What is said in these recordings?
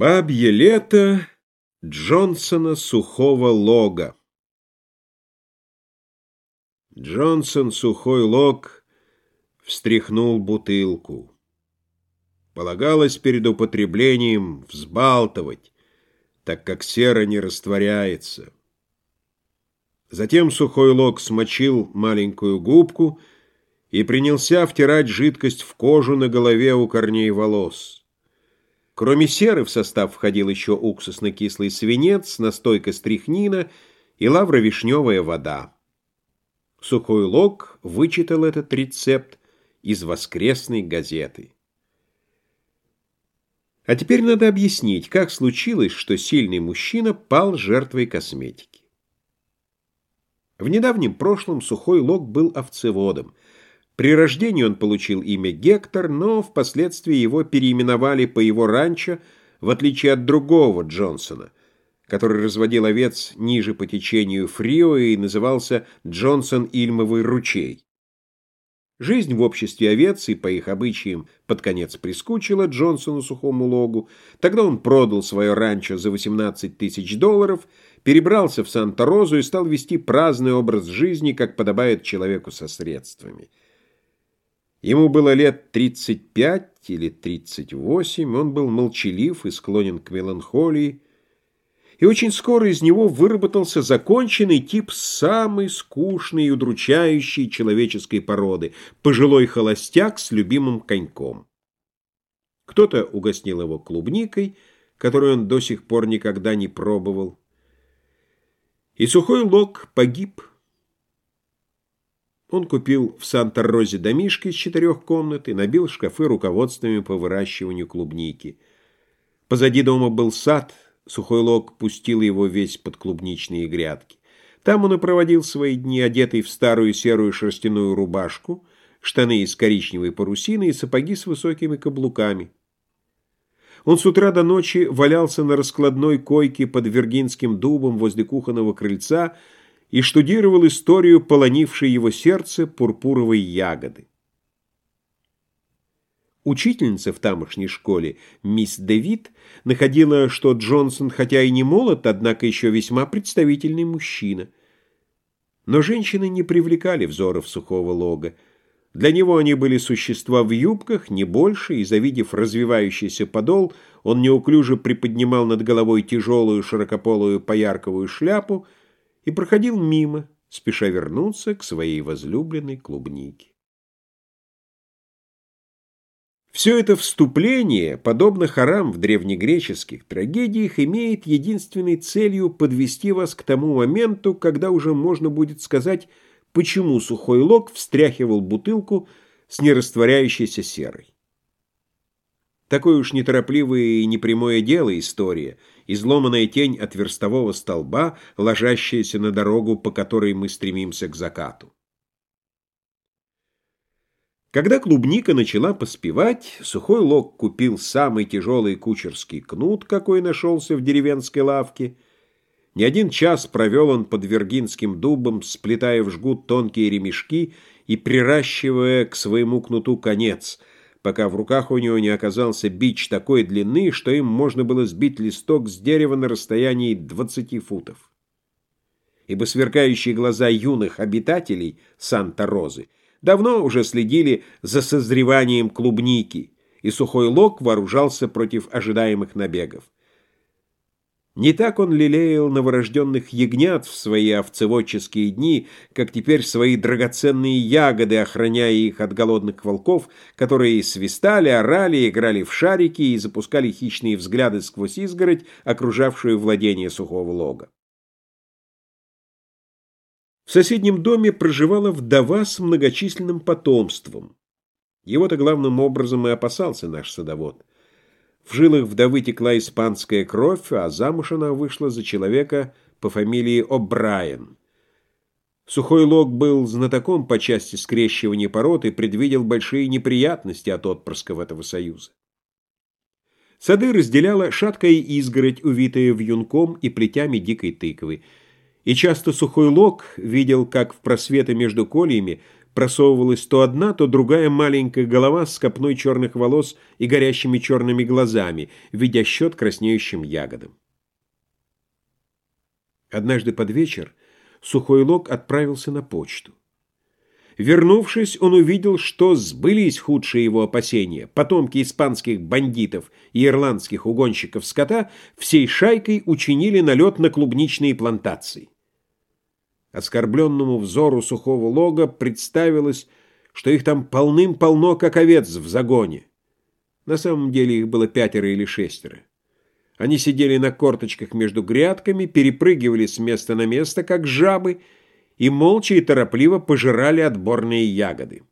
Бабье лето Джонсона сухого лога Джонсон сухой лог встряхнул бутылку. Полагалось перед употреблением взбалтывать, так как сера не растворяется. Затем сухой лог смочил маленькую губку и принялся втирать жидкость в кожу на голове у корней волос. Кроме серы в состав входил еще уксусно-кислый свинец, настойка стрихнина и лавровишневая вода. Сухой лог вычитал этот рецепт из воскресной газеты. А теперь надо объяснить, как случилось, что сильный мужчина пал жертвой косметики. В недавнем прошлом Сухой Лог был овцеводом. При рождении он получил имя Гектор, но впоследствии его переименовали по его ранчо, в отличие от другого Джонсона, который разводил овец ниже по течению Фрио и назывался Джонсон-Ильмовый ручей. Жизнь в обществе овец и по их обычаям под конец прискучила Джонсону сухому логу. Тогда он продал свое ранчо за 18 тысяч долларов, перебрался в Санта-Розу и стал вести праздный образ жизни, как подобает человеку со средствами. Ему было лет 35 или 38, он был молчалив и склонен к меланхолии, и очень скоро из него выработался законченный тип самой скучной и удручающей человеческой породы – пожилой холостяк с любимым коньком. Кто-то угостил его клубникой, которую он до сих пор никогда не пробовал. И сухой лог погиб. Он купил в Санта-Розе домишки из четырех комнат и набил шкафы руководствами по выращиванию клубники. Позади дома был сад – Сухой лог пустил его весь под клубничные грядки. Там он и проводил свои дни, одетый в старую серую шерстяную рубашку, штаны из коричневой парусины и сапоги с высокими каблуками. Он с утра до ночи валялся на раскладной койке под Виргинским дубом возле кухонного крыльца и штудировал историю полонившей его сердце пурпуровой ягоды. Учительница в тамошней школе, мисс Дэвид, находила, что Джонсон, хотя и не молод, однако еще весьма представительный мужчина. Но женщины не привлекали взоров сухого лога. Для него они были существа в юбках, не больше, и, завидев развивающийся подол, он неуклюже приподнимал над головой тяжелую широкополую поярковую шляпу и проходил мимо, спеша вернуться к своей возлюбленной клубнике. Все это вступление, подобно хорам в древнегреческих трагедиях, имеет единственной целью подвести вас к тому моменту, когда уже можно будет сказать, почему сухой лог встряхивал бутылку с нерастворяющейся серой. Такое уж неторопливое и непрямое дело история, изломанная тень от верстового столба, ложащаяся на дорогу, по которой мы стремимся к закату. Когда клубника начала поспевать, сухой лог купил самый тяжелый кучерский кнут, какой нашелся в деревенской лавке. Не один час провел он под вергинским дубом, сплетая в жгут тонкие ремешки и приращивая к своему кнуту конец, пока в руках у него не оказался бич такой длины, что им можно было сбить листок с дерева на расстоянии 20 футов. Ибо сверкающие глаза юных обитателей Санта-Розы давно уже следили за созреванием клубники, и сухой лог вооружался против ожидаемых набегов. Не так он лелеял новорожденных ягнят в свои овцеводческие дни, как теперь свои драгоценные ягоды, охраняя их от голодных волков, которые свистали, орали, играли в шарики и запускали хищные взгляды сквозь изгородь, окружавшую владение сухого лога. В соседнем доме проживала вдова с многочисленным потомством. Его-то главным образом и опасался наш садовод. В жилах вдовы текла испанская кровь, а замуж она вышла за человека по фамилии О'Брайен. Сухой Лог был знатоком по части скрещивания пород и предвидел большие неприятности от отпрысков этого союза. Сады разделяла шаткая изгородь, увитая вьюнком и плетями дикой тыквы – и часто сухой лог видел, как в просветы между кольями просовывалась то одна, то другая маленькая голова с копной черных волос и горящими черными глазами, ведя счет краснеющим ягодам. Однажды под вечер Сухой Лог отправился на почту. Вернувшись, он увидел, что сбылись худшие его опасения. Потомки испанских бандитов и ирландских угонщиков скота всей шайкой учинили налет на клубничные плантации. Оскорбленному взору сухого лога представилось, что их там полным-полно, как овец в загоне. На самом деле их было пятеро или шестеро. Они сидели на корточках между грядками, перепрыгивали с места на место, как жабы, и молча и торопливо пожирали отборные ягоды.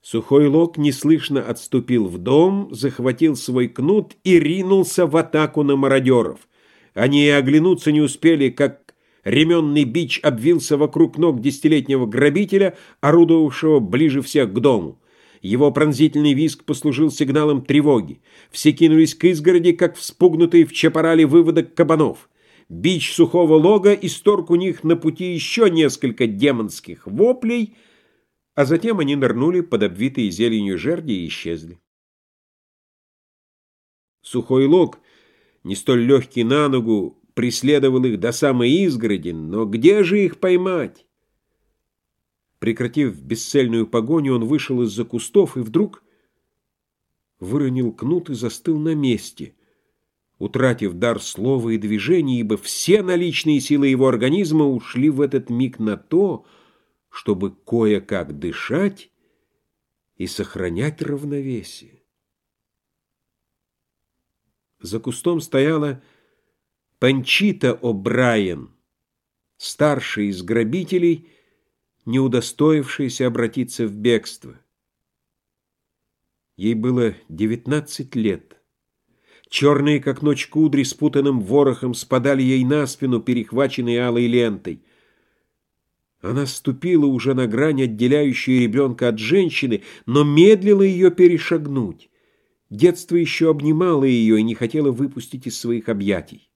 Сухой лог неслышно отступил в дом, захватил свой кнут и ринулся в атаку на мародеров. Они и оглянуться не успели, как ременный бич обвился вокруг ног десятилетнего грабителя, орудовавшего ближе всех к дому. Его пронзительный визг послужил сигналом тревоги. Все кинулись к изгороди, как вспугнутые в чапорале выводок кабанов. Бич сухого лога исторг у них на пути еще несколько демонских воплей, а затем они нырнули под обвитые зеленью жерди и исчезли. Сухой лог, не столь легкий на ногу, преследовал их до самой изгороди, но где же их поймать? Прекратив бесцельную погоню, он вышел из-за кустов и вдруг выронил кнут и застыл на месте — утратив дар слова и движения, ибо все наличные силы его организма ушли в этот миг на то, чтобы кое-как дышать и сохранять равновесие. За кустом стояла Панчита О'Брайен, старший из грабителей, не удостоившийся обратиться в бегство. Ей было девятнадцать лет. Черные, как ночь кудри, спутанным ворохом спадали ей на спину, перехваченные алой лентой. Она ступила уже на грань, отделяющую ребенка от женщины, но медлила ее перешагнуть. Детство еще обнимало ее и не хотело выпустить из своих объятий.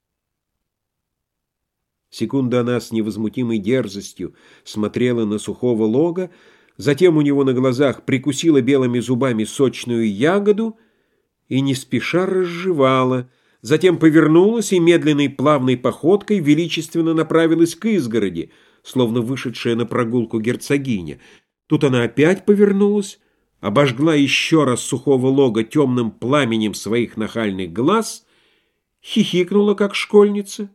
Секунду она с невозмутимой дерзостью смотрела на сухого лога, затем у него на глазах прикусила белыми зубами сочную ягоду — и не спеша разжевала, затем повернулась и медленной плавной походкой величественно направилась к изгороди, словно вышедшая на прогулку герцогиня. Тут она опять повернулась, обожгла еще раз сухого лога темным пламенем своих нахальных глаз, хихикнула, как школьница,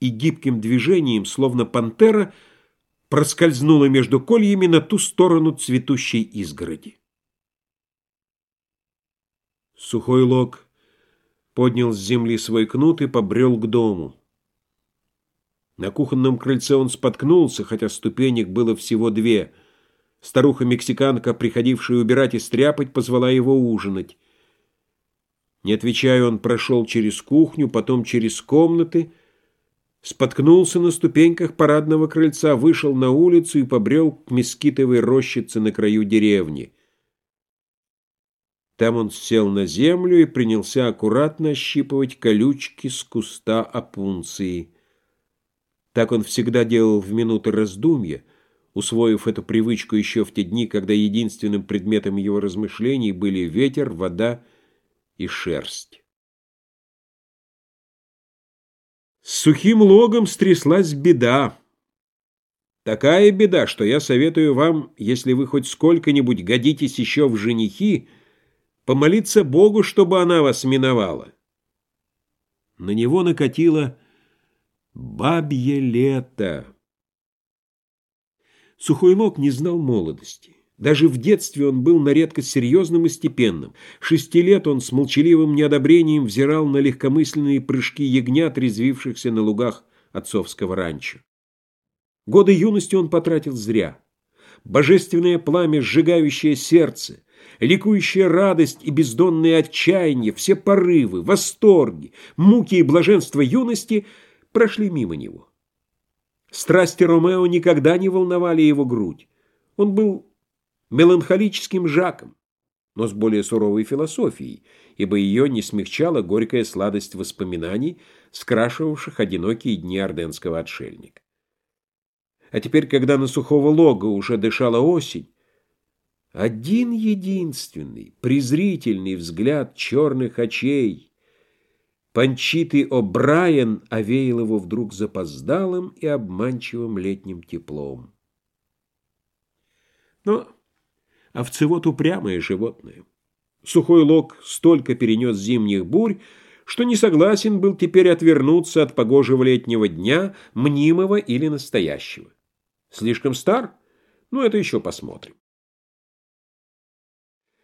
и гибким движением, словно пантера, проскользнула между кольями на ту сторону цветущей изгороди. Сухой лог поднял с земли свой кнут и побрел к дому. На кухонном крыльце он споткнулся, хотя ступенек было всего две. Старуха-мексиканка, приходившая убирать и стряпать, позвала его ужинать. Не отвечая, он прошел через кухню, потом через комнаты, споткнулся на ступеньках парадного крыльца, вышел на улицу и побрел к мескитовой рощице на краю деревни. Там он сел на землю и принялся аккуратно ощипывать колючки с куста опунции. Так он всегда делал в минуты раздумья, усвоив эту привычку еще в те дни, когда единственным предметом его размышлений были ветер, вода и шерсть. С сухим логом стряслась беда. Такая беда, что я советую вам, если вы хоть сколько-нибудь годитесь еще в женихи, помолиться Богу, чтобы она вас миновала. На него накатило бабье лето. Сухой лог не знал молодости. Даже в детстве он был на редкость серьезным и степенным. Шести лет он с молчаливым неодобрением взирал на легкомысленные прыжки ягнят, резвившихся на лугах отцовского ранчо. Годы юности он потратил зря. Божественное пламя, сжигающее сердце, ликующая радость и бездонное отчаяние, все порывы, восторги, муки и блаженство юности прошли мимо него. Страсти Ромео никогда не волновали его грудь. Он был меланхолическим Жаком, но с более суровой философией, ибо ее не смягчала горькая сладость воспоминаний, скрашивавших одинокие дни орденского отшельника. А теперь, когда на сухого лога уже дышала осень, один единственный, презрительный взгляд черных очей, Панчитый О'Брайен овеял его вдруг запоздалым и обманчивым летним теплом. Но овцевод упрямое животное. Сухой лог столько перенес зимних бурь, что не согласен был теперь отвернуться от погожего летнего дня, мнимого или настоящего. Слишком стар? Ну, это еще посмотрим.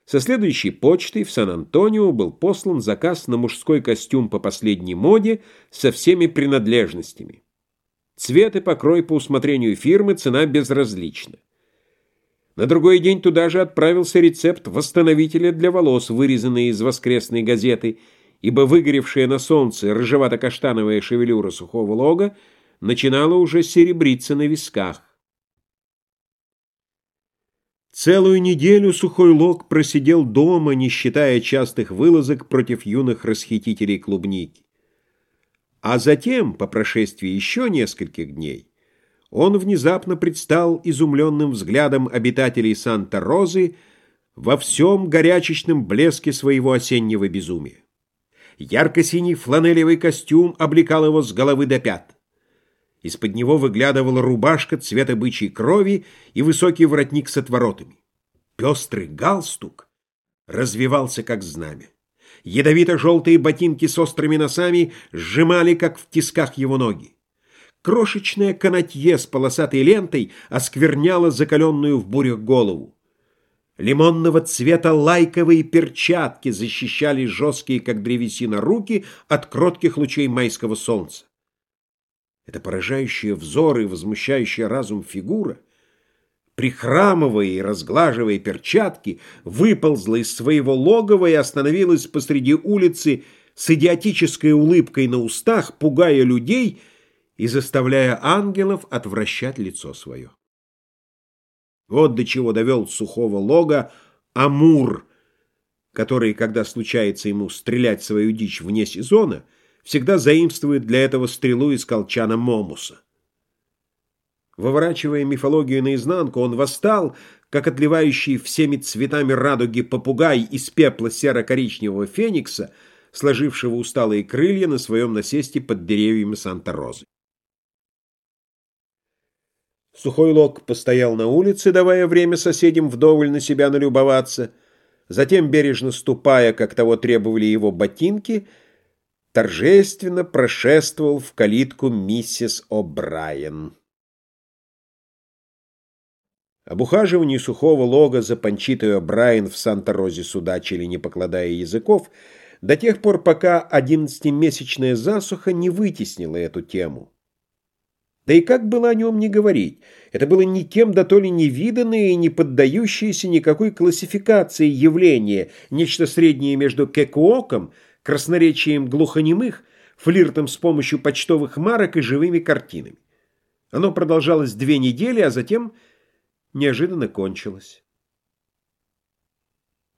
Со следующей почтой в Сан-Антонио был послан заказ на мужской костюм по последней моде со всеми принадлежностями. Цвет и покрой по усмотрению фирмы, цена безразлична. На другой день туда же отправился рецепт восстановителя для волос, вырезанный из воскресной газеты, ибо выгоревшая на солнце рыжевато-каштановая шевелюра сухого лога начинала уже серебриться на висках. Целую неделю Сухой Лог просидел дома, не считая частых вылазок против юных расхитителей клубники. А затем, по прошествии еще нескольких дней, он внезапно предстал изумленным взглядом обитателей Санта-Розы во всем горячечном блеске своего осеннего безумия. Ярко-синий фланелевый костюм облекал его с головы до пят. Из-под него выглядывала рубашка цвета бычьей крови и высокий воротник с отворотами. Пестрый галстук развивался, как знамя. Ядовито-желтые ботинки с острыми носами сжимали, как в тисках его ноги. Крошечное канатье с полосатой лентой оскверняло закаленную в бурях голову. Лимонного цвета лайковые перчатки защищали жесткие, как древесина, руки от кротких лучей майского солнца. Эта поражающая взоры и возмущающая разум фигура, прихрамывая и разглаживая перчатки, выползла из своего логова и остановилась посреди улицы с идиотической улыбкой на устах, пугая людей и заставляя ангелов отвращать лицо свое. Вот до чего довел сухого лога Амур, который, когда случается ему стрелять свою дичь вне сезона, всегда заимствует для этого стрелу из колчана Момуса. Выворачивая мифологию наизнанку, он восстал, как отливающий всеми цветами радуги попугай из пепла серо-коричневого феникса, сложившего усталые крылья на своем насесте под деревьями Санта-Розы. Сухой лог постоял на улице, давая время соседям вдоволь на себя налюбоваться, затем, бережно ступая, как того требовали его ботинки, — торжественно прошествовал в калитку миссис О'Брайен. Об ухаживании сухого лога за Панчитой О'Брайен в Санта-Розе судачили, не покладая языков, до тех пор, пока одиннадцатимесячная засуха не вытеснила эту тему. Да и как было о нем не говорить? Это было никем да то ли невиданное и не поддающееся никакой классификации явление, нечто среднее между кекуоком — красноречием глухонемых, флиртом с помощью почтовых марок и живыми картинами. Оно продолжалось две недели, а затем неожиданно кончилось.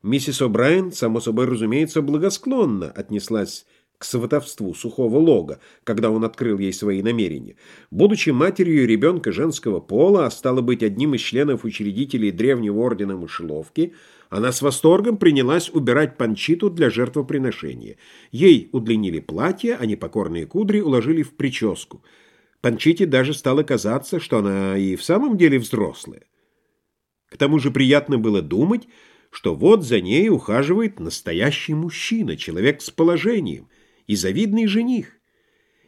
Миссис О'Брайен, само собой разумеется, благосклонно отнеслась к сватовству сухого лога, когда он открыл ей свои намерения. Будучи матерью ребенка женского пола, а стала быть одним из членов учредителей древнего ордена мышеловки, она с восторгом принялась убирать панчиту для жертвоприношения. Ей удлинили платье, а непокорные кудри уложили в прическу. Панчите даже стало казаться, что она и в самом деле взрослая. К тому же приятно было думать, что вот за ней ухаживает настоящий мужчина, человек с положением и завидный жених.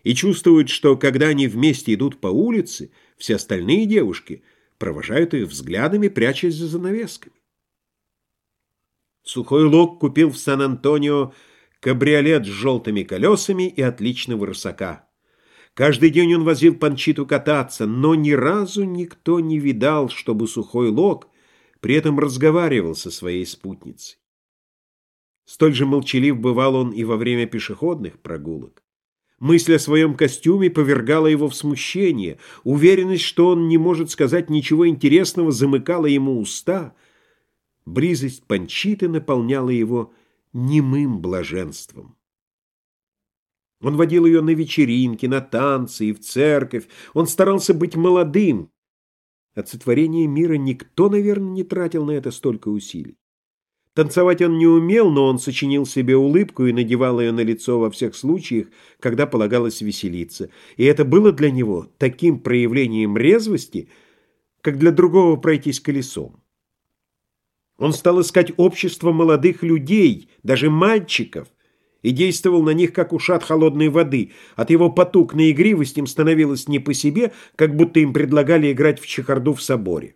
И чувствует, что когда они вместе идут по улице, все остальные девушки провожают их взглядами, прячась за занавесками. Сухой Лог купил в Сан-Антонио кабриолет с желтыми колесами и отличного рысака. Каждый день он возил Панчиту кататься, но ни разу никто не видал, чтобы Сухой Лог при этом разговаривал со своей спутницей. Столь же молчалив бывал он и во время пешеходных прогулок. Мысль о своем костюме повергала его в смущение, уверенность, что он не может сказать ничего интересного, замыкала ему уста — Близость Панчиты наполняла его немым блаженством. Он водил ее на вечеринки, на танцы и в церковь. Он старался быть молодым, От сотворения мира никто, наверное, не тратил на это столько усилий. Танцевать он не умел, но он сочинил себе улыбку и надевал ее на лицо во всех случаях, когда полагалось веселиться. И это было для него таким проявлением резвости, как для другого пройтись колесом. Он стал искать общество молодых людей, даже мальчиков, и действовал на них, как ушат холодной воды. От его потуг на игривость им становилось не по себе, как будто им предлагали играть в чехарду в соборе.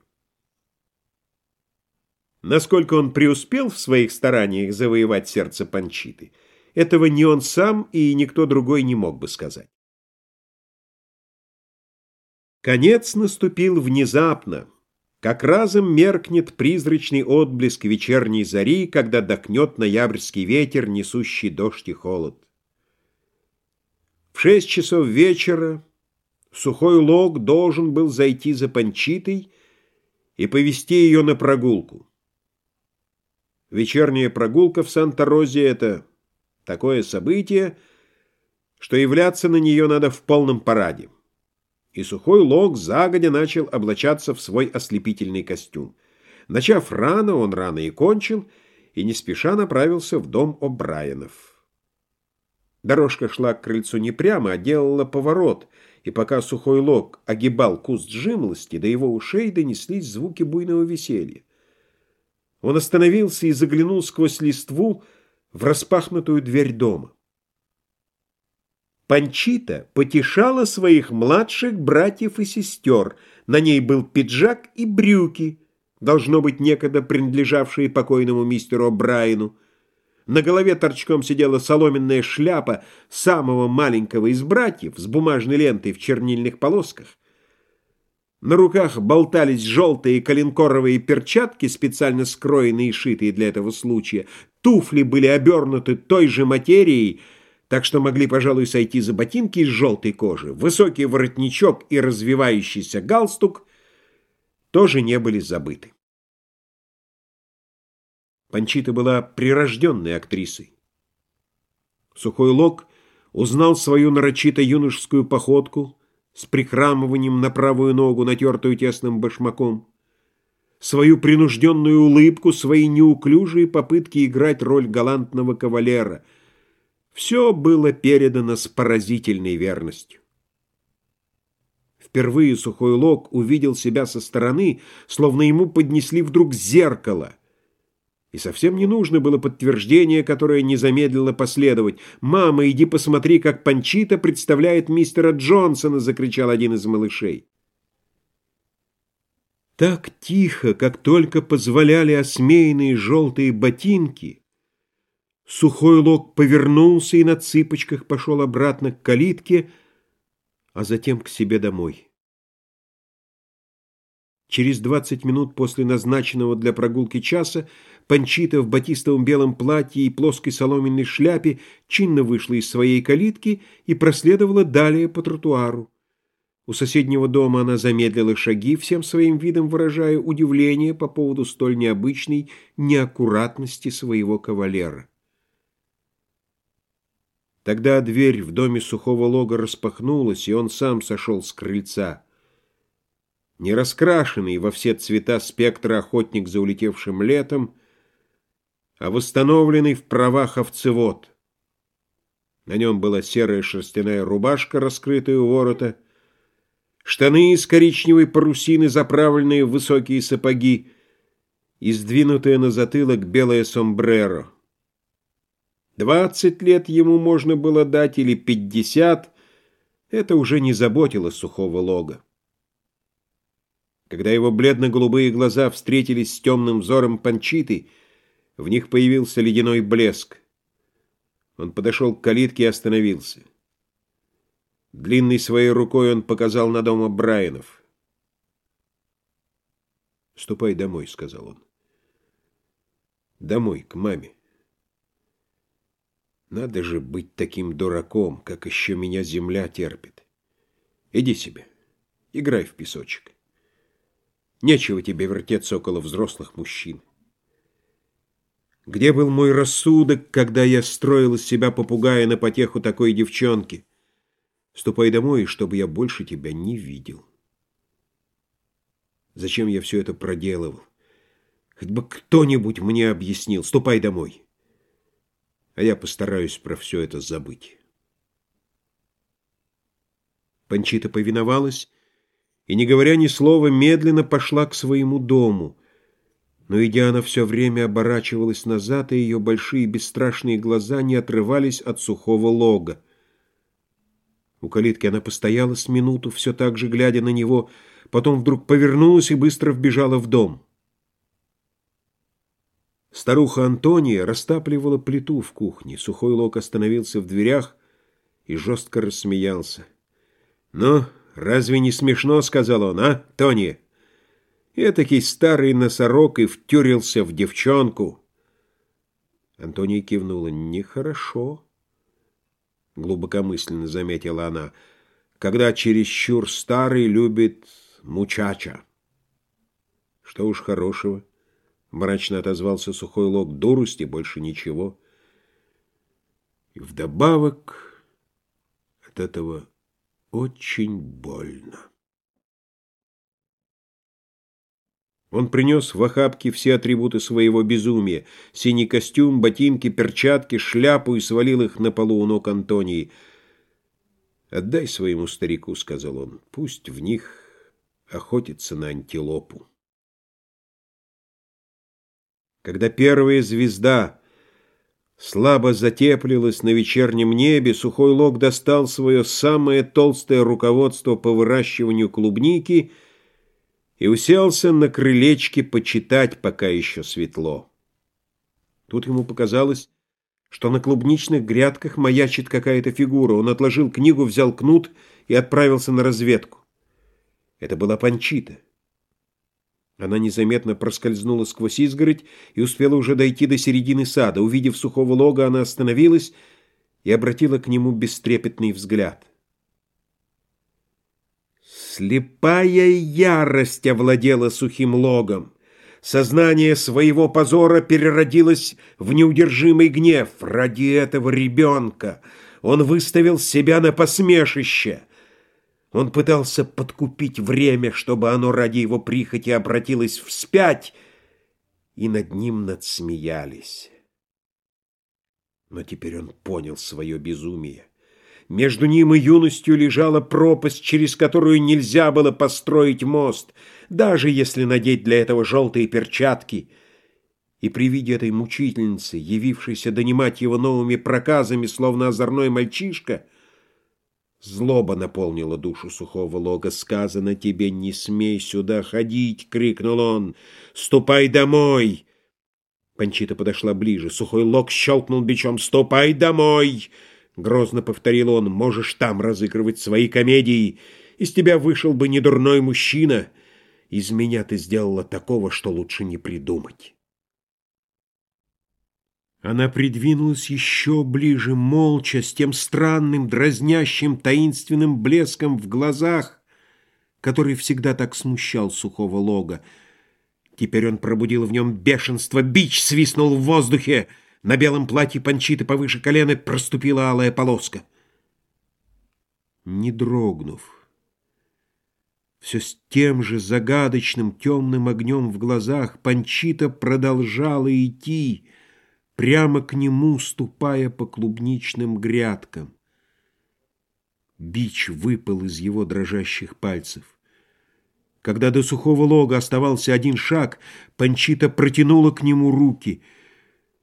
Насколько он преуспел в своих стараниях завоевать сердце Панчиты, этого ни он сам и никто другой не мог бы сказать. Конец наступил внезапно, как разом меркнет призрачный отблеск вечерней зари, когда дохнет ноябрьский ветер, несущий дождь и холод. В шесть часов вечера сухой лог должен был зайти за Панчитой и повести ее на прогулку. Вечерняя прогулка в Санта-Розе — это такое событие, что являться на нее надо в полном параде. И сухой лог загодя начал облачаться в свой ослепительный костюм. Начав рано, он рано и кончил, и не спеша направился в дом О'Брайенов. Дорожка шла к крыльцу не прямо, а делала поворот, и пока сухой лог огибал куст жимолости, до его ушей донеслись звуки буйного веселья. Он остановился и заглянул сквозь листву в распахнутую дверь дома. Панчита потешала своих младших братьев и сестер. На ней был пиджак и брюки, должно быть, некогда принадлежавшие покойному мистеру Брайну. На голове торчком сидела соломенная шляпа самого маленького из братьев с бумажной лентой в чернильных полосках. На руках болтались желтые коленкоровые перчатки, специально скроенные и шитые для этого случая. Туфли были обернуты той же материей, так что могли, пожалуй, сойти за ботинки из желтой кожи. Высокий воротничок и развивающийся галстук тоже не были забыты. Панчита была прирожденной актрисой. Сухой Лог узнал свою нарочито юношескую походку, с прихрамыванием на правую ногу, натертую тесным башмаком, свою принужденную улыбку, свои неуклюжие попытки играть роль галантного кавалера. Все было передано с поразительной верностью. Впервые Сухой Лог увидел себя со стороны, словно ему поднесли вдруг зеркало — и совсем не нужно было подтверждение, которое не замедлило последовать. «Мама, иди посмотри, как Панчита представляет мистера Джонсона!» — закричал один из малышей. Так тихо, как только позволяли осмеянные желтые ботинки, сухой лог повернулся и на цыпочках пошел обратно к калитке, а затем к себе домой. Через двадцать минут после назначенного для прогулки часа Панчита в батистовом белом платье и плоской соломенной шляпе чинно вышла из своей калитки и проследовала далее по тротуару. У соседнего дома она замедлила шаги, всем своим видом выражая удивление по поводу столь необычной неаккуратности своего кавалера. Тогда дверь в доме сухого лога распахнулась, и он сам сошел с крыльца. Не раскрашенный во все цвета спектра охотник за улетевшим летом, а восстановленный в правах овцевод. На нем была серая шерстяная рубашка, раскрытая у ворота, штаны из коричневой парусины, заправленные в высокие сапоги, и сдвинутое на затылок белое сомбреро. Двадцать лет ему можно было дать или пятьдесят, это уже не заботило сухого лога. Когда его бледно-голубые глаза встретились с темным взором Панчиты, в них появился ледяной блеск. Он подошел к калитке и остановился. Длинной своей рукой он показал на дом Брайанов. «Ступай домой», — сказал он. «Домой, к маме». Надо же быть таким дураком, как еще меня земля терпит. Иди себе, играй в песочек. Нечего тебе вертеться около взрослых мужчин. Где был мой рассудок, когда я строил из себя попугая на потеху такой девчонки? Ступай домой, чтобы я больше тебя не видел. Зачем я все это проделывал? Хоть бы кто-нибудь мне объяснил. Ступай домой. А я постараюсь про все это забыть. Панчита повиновалась и, не говоря ни слова, медленно пошла к своему дому. Но, идя, она все время оборачивалась назад, и ее большие бесстрашные глаза не отрывались от сухого лога. У калитки она постояла с минуту, все так же глядя на него, потом вдруг повернулась и быстро вбежала в дом. Старуха Антония растапливала плиту в кухне. Сухой лог остановился в дверях и жестко рассмеялся. «Ну, разве не смешно?» — сказал он, «а, Тони?» Этакий старый носорог и втюрился в девчонку. Антония кивнула. «Нехорошо», — глубокомысленно заметила она, «когда чересчур старый любит мучача». «Что уж хорошего», — мрачно отозвался сухой лог, «дурости, больше ничего». И вдобавок от этого очень больно. Он принес в охапке все атрибуты своего безумия — синий костюм, ботинки, перчатки, шляпу и свалил их на полу у ног Антонии. «Отдай своему старику», — сказал он, — «пусть в них охотится на антилопу». Когда первая звезда слабо затеплилась на вечернем небе, сухой лог достал свое самое толстое руководство по выращиванию клубники и уселся на крылечке почитать, пока еще светло. Тут ему показалось, что на клубничных грядках маячит какая-то фигура. Он отложил книгу, взял кнут и отправился на разведку. Это была Панчита. Она незаметно проскользнула сквозь изгородь и успела уже дойти до середины сада. Увидев сухого лога, она остановилась и обратила к нему бестрепетный взгляд. Слепая ярость овладела сухим логом. Сознание своего позора переродилось в неудержимый гнев. Ради этого ребенка он выставил себя на посмешище — он пытался подкупить время, чтобы оно ради его прихоти обратилось вспять, и над ним надсмеялись. Но теперь он понял свое безумие. Между ним и юностью лежала пропасть, через которую нельзя было построить мост, даже если надеть для этого желтые перчатки. И при виде этой мучительницы, явившейся донимать его новыми проказами, словно озорной мальчишка, Злоба наполнила душу сухого лога. «Сказано тебе, не смей сюда ходить!» — крикнул он. «Ступай домой!» Панчита подошла ближе. Сухой лог щелкнул бичом. «Ступай домой!» — грозно повторил он. «Можешь там разыгрывать свои комедии. Из тебя вышел бы недурной мужчина. Из меня ты сделала такого, что лучше не придумать». Она придвинулась еще ближе, молча, с тем странным, дразнящим, таинственным блеском в глазах, который всегда так смущал сухого лога. Теперь он пробудил в нем бешенство, бич свистнул в воздухе, на белом платье панчиты повыше колена проступила алая полоска. Не дрогнув, все с тем же загадочным темным огнем в глазах, панчита продолжала идти, прямо к нему, ступая по клубничным грядкам. Бич выпал из его дрожащих пальцев. Когда до сухого лога оставался один шаг, Панчита протянула к нему руки.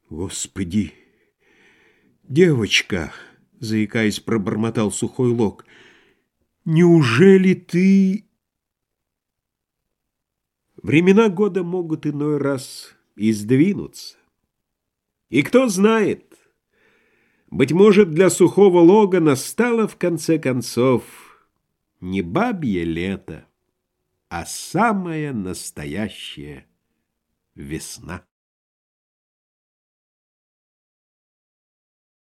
«Господи! Девочка!» — заикаясь, пробормотал сухой лог. «Неужели ты...» Времена года могут иной раз и сдвинуться. И кто знает, быть может, для сухого лога настало в конце концов не бабье лето, а самая настоящая весна.